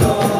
Lord.